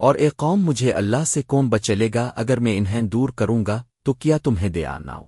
اور اے قوم مجھے اللہ سے کون بچلے گا اگر میں انہیں دور کروں گا تو کیا تمہیں دے آناؤ